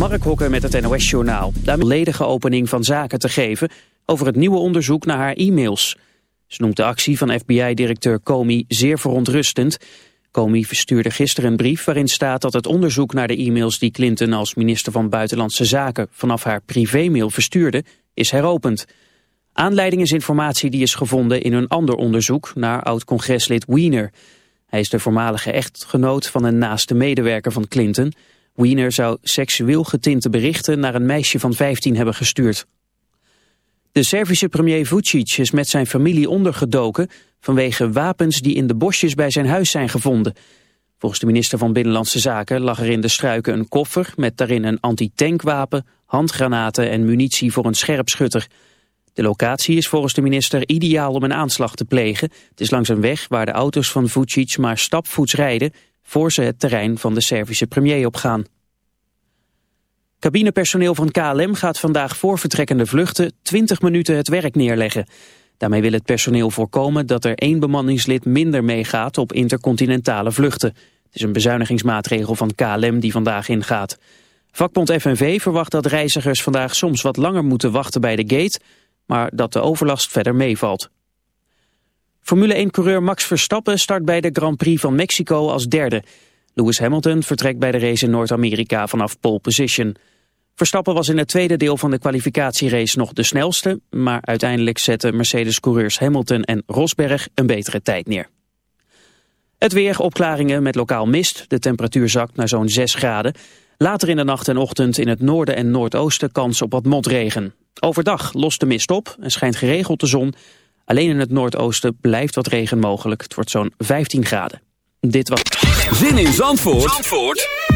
Mark Hokker met het NOS-journaal. Daarmee ledige opening van zaken te geven over het nieuwe onderzoek naar haar e-mails. Ze noemt de actie van FBI-directeur Comey zeer verontrustend. Comey verstuurde gisteren een brief waarin staat dat het onderzoek naar de e-mails die Clinton als minister van Buitenlandse Zaken vanaf haar privémail verstuurde, is heropend. Aanleiding is informatie die is gevonden in een ander onderzoek naar oud-congreslid Wiener. Hij is de voormalige echtgenoot van een naaste medewerker van Clinton. Wiener zou seksueel getinte berichten naar een meisje van 15 hebben gestuurd. De Servische premier Vucic is met zijn familie ondergedoken vanwege wapens die in de bosjes bij zijn huis zijn gevonden. Volgens de minister van Binnenlandse Zaken lag er in de struiken een koffer met daarin een antitankwapen, handgranaten en munitie voor een scherpschutter. De locatie is volgens de minister ideaal om een aanslag te plegen. Het is langs een weg waar de auto's van Vucic maar stapvoets rijden voor ze het terrein van de Servische premier opgaan. Cabinepersoneel van KLM gaat vandaag voor vertrekkende vluchten 20 minuten het werk neerleggen. Daarmee wil het personeel voorkomen dat er één bemanningslid minder meegaat op intercontinentale vluchten. Het is een bezuinigingsmaatregel van KLM die vandaag ingaat. Vakbond FNV verwacht dat reizigers vandaag soms wat langer moeten wachten bij de gate, maar dat de overlast verder meevalt. Formule 1-coureur Max Verstappen start bij de Grand Prix van Mexico als derde. Lewis Hamilton vertrekt bij de race in Noord-Amerika vanaf pole position. Verstappen was in het tweede deel van de kwalificatierace nog de snelste, maar uiteindelijk zetten Mercedes-coureurs Hamilton en Rosberg een betere tijd neer. Het weer, opklaringen met lokaal mist. De temperatuur zakt naar zo'n 6 graden. Later in de nacht en ochtend in het noorden en noordoosten kans op wat motregen. Overdag lost de mist op en schijnt geregeld de zon. Alleen in het noordoosten blijft wat regen mogelijk. Het wordt zo'n 15 graden. Dit was... Zin in Zandvoort, Zandvoort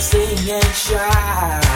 Sing and shout.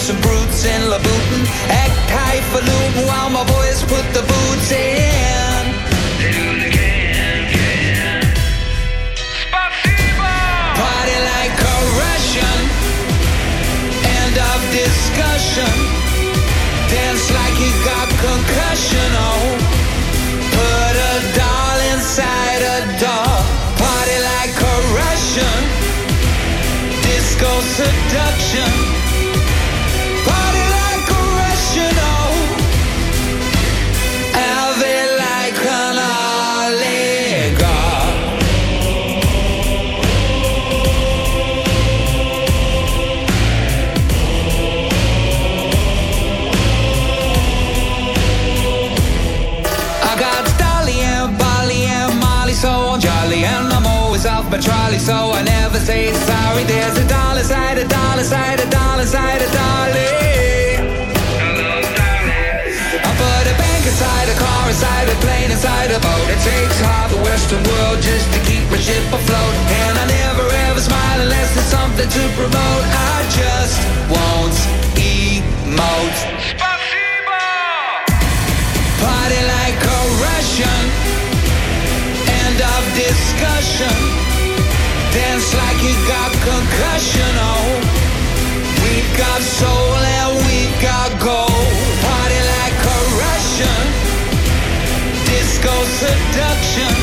Some brutes in Louboutin. Act highfalutin while my boys put the boots in. Party like a Russian. End of discussion. Dance like you got concussion. Oh, put a doll inside a doll. Party like a Russian. Disco seduction. A dollar side, a dollar side, a dolly. I put a bank inside a car, inside a plane, inside a boat. It takes half the Western world just to keep my ship afloat, and I never ever smile unless there's something to promote. I just won't emote. Party like a Russian. End of discussion. Dance like you got concussion. Oh, seduction.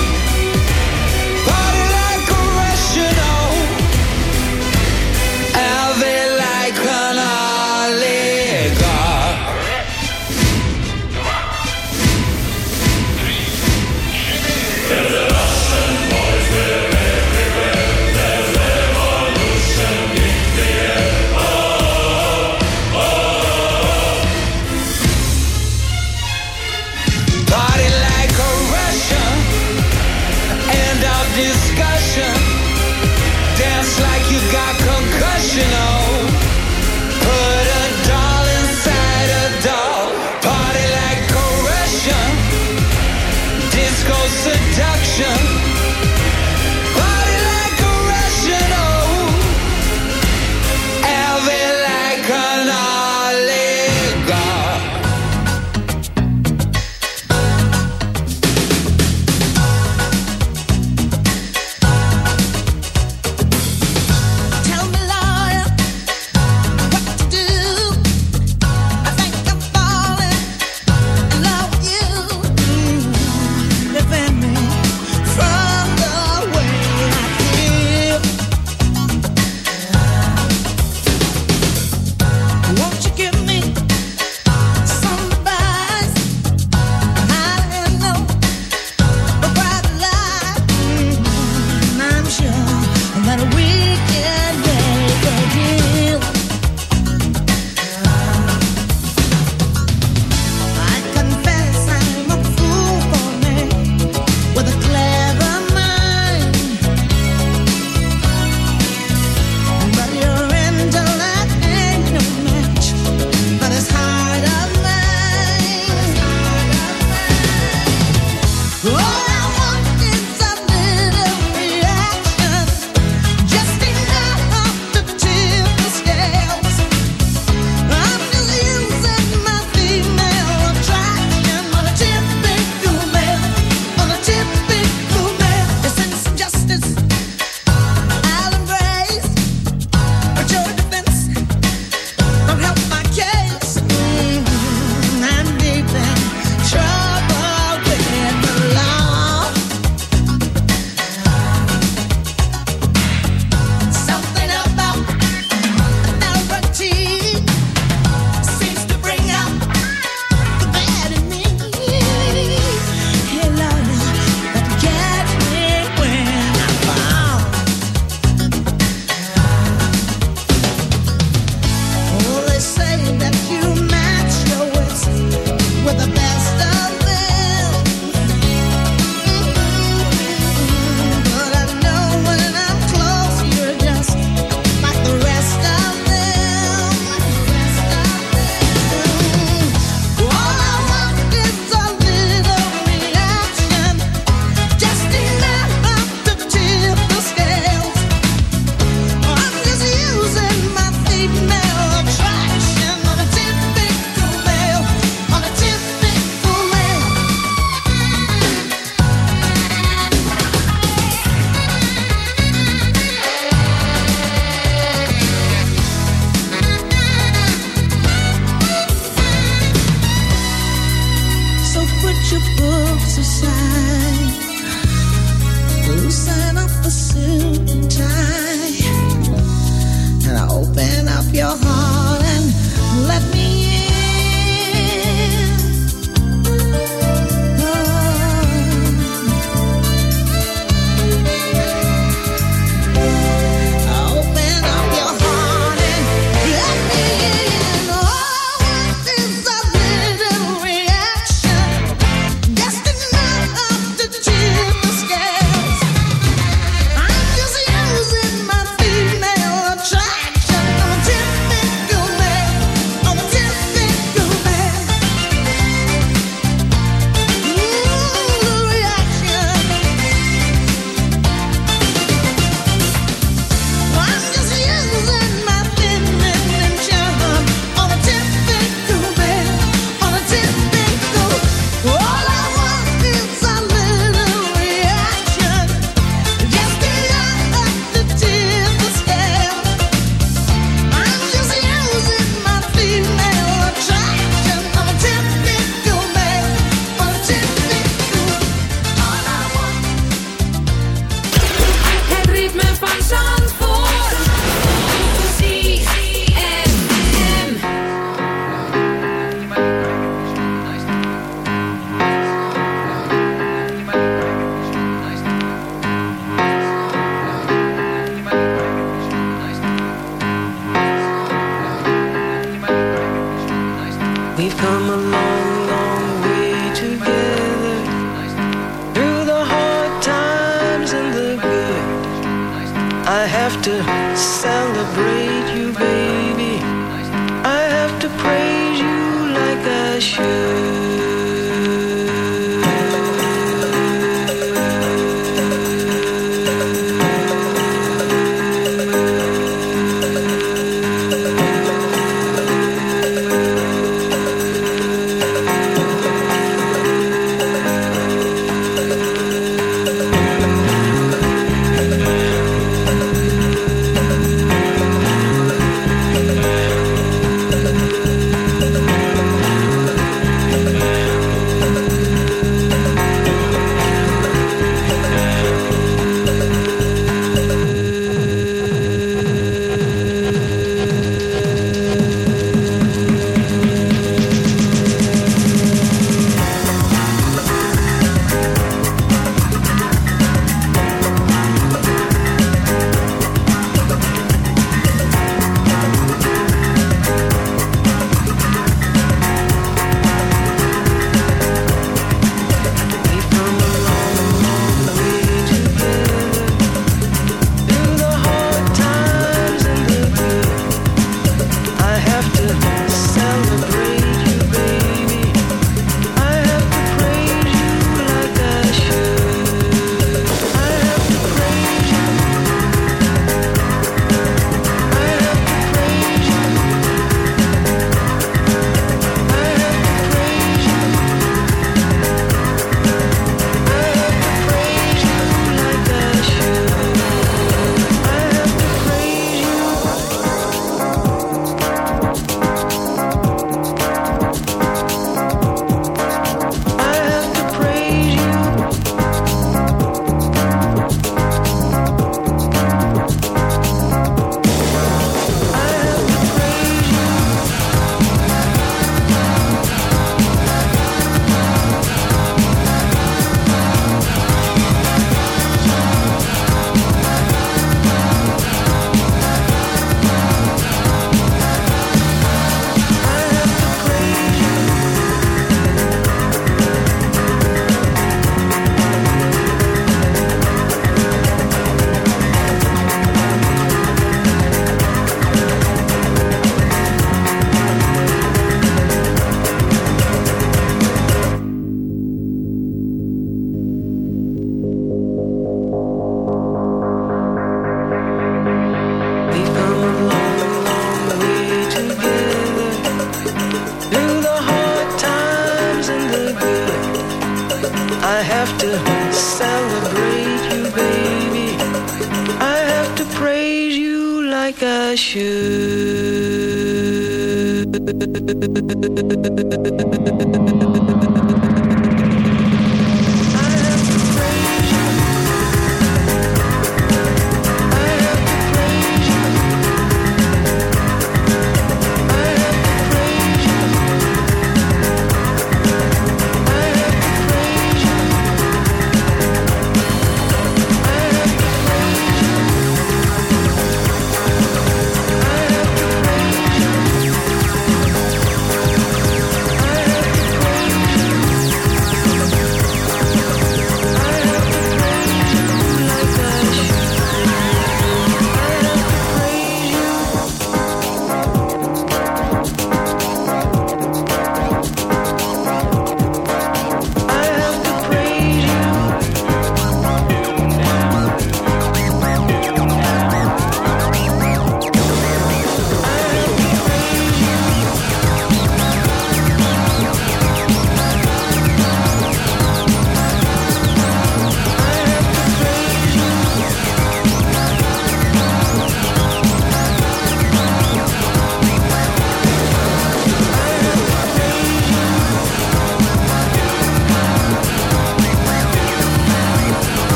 也许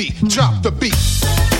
beat, drop the beat.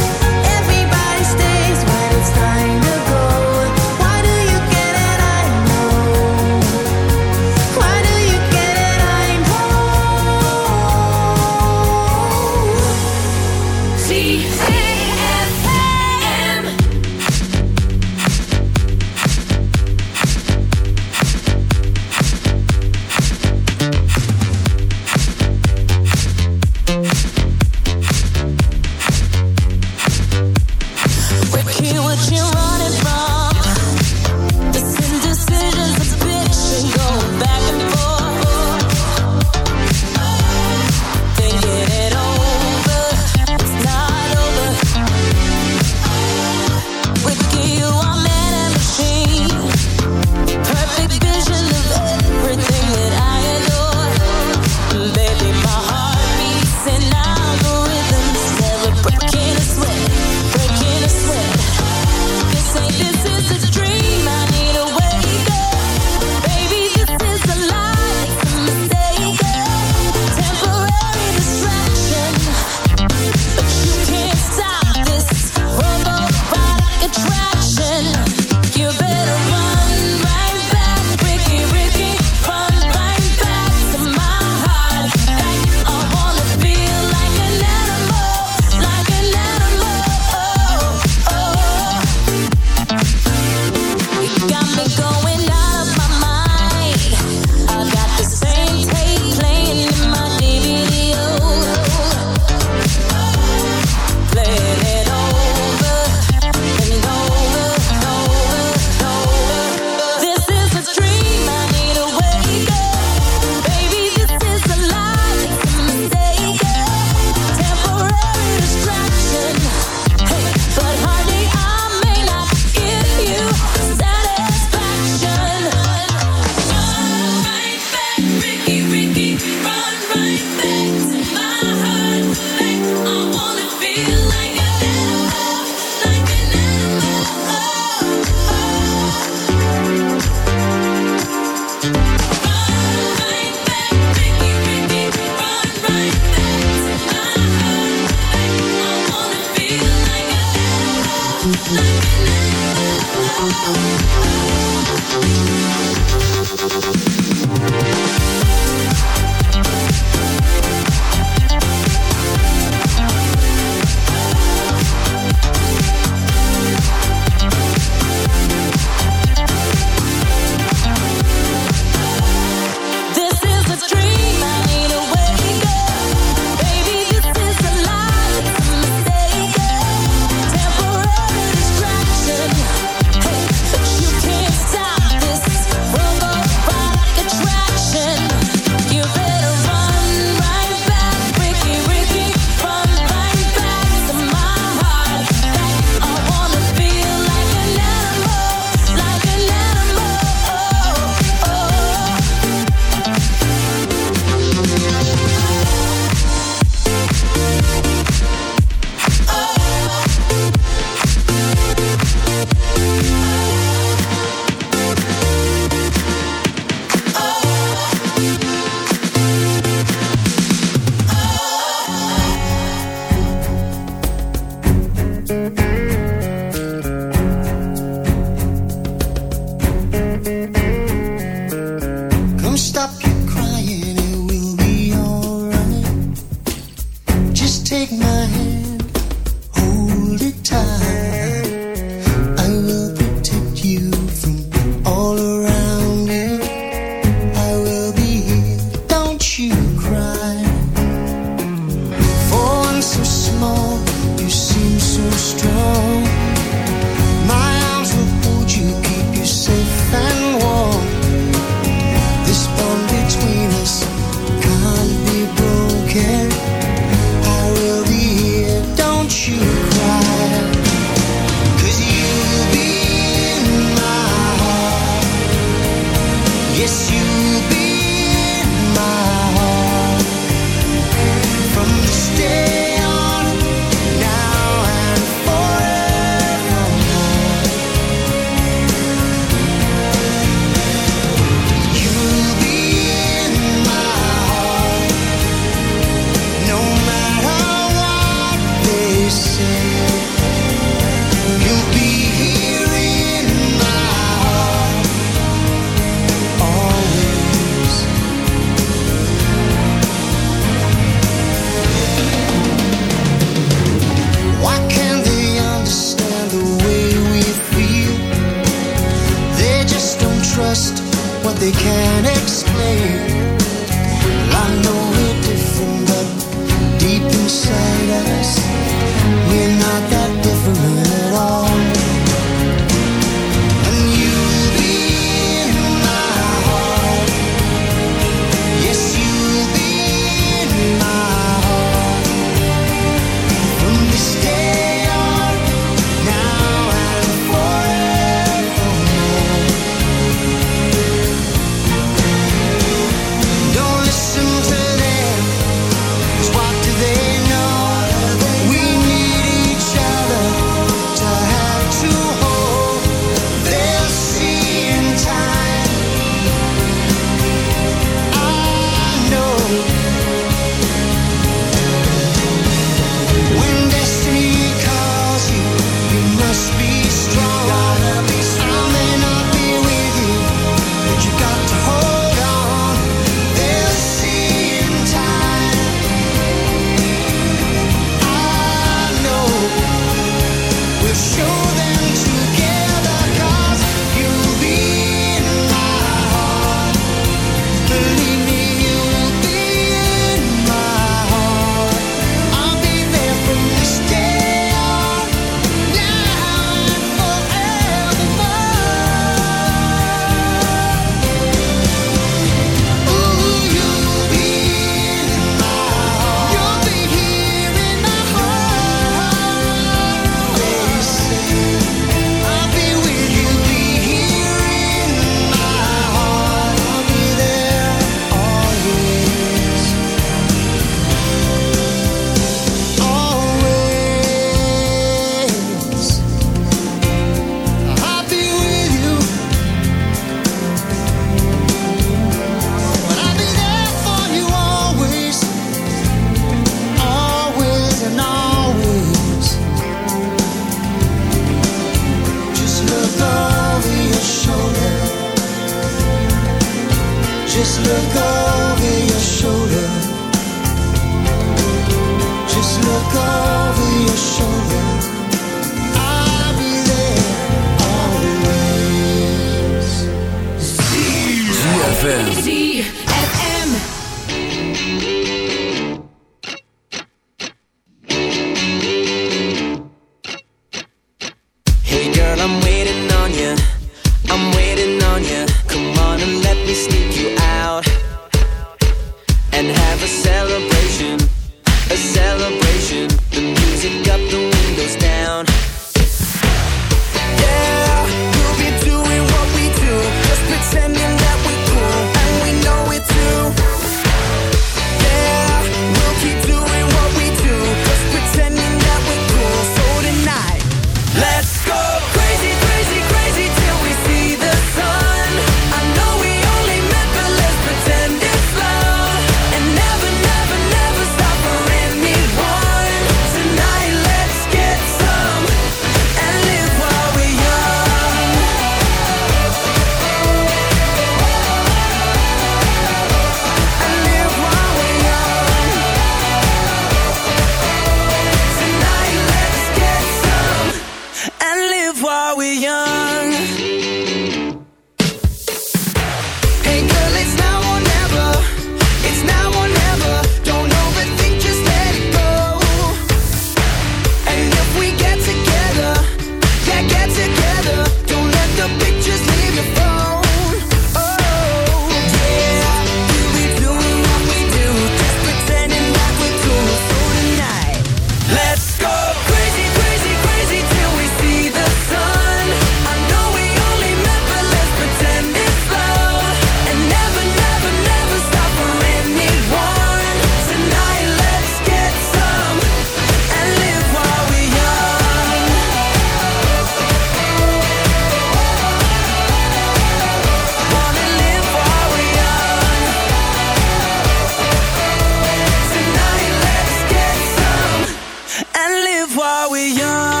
live while we're young.